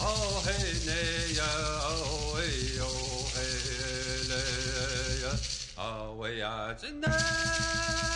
oh hey nay, oh 我要真的。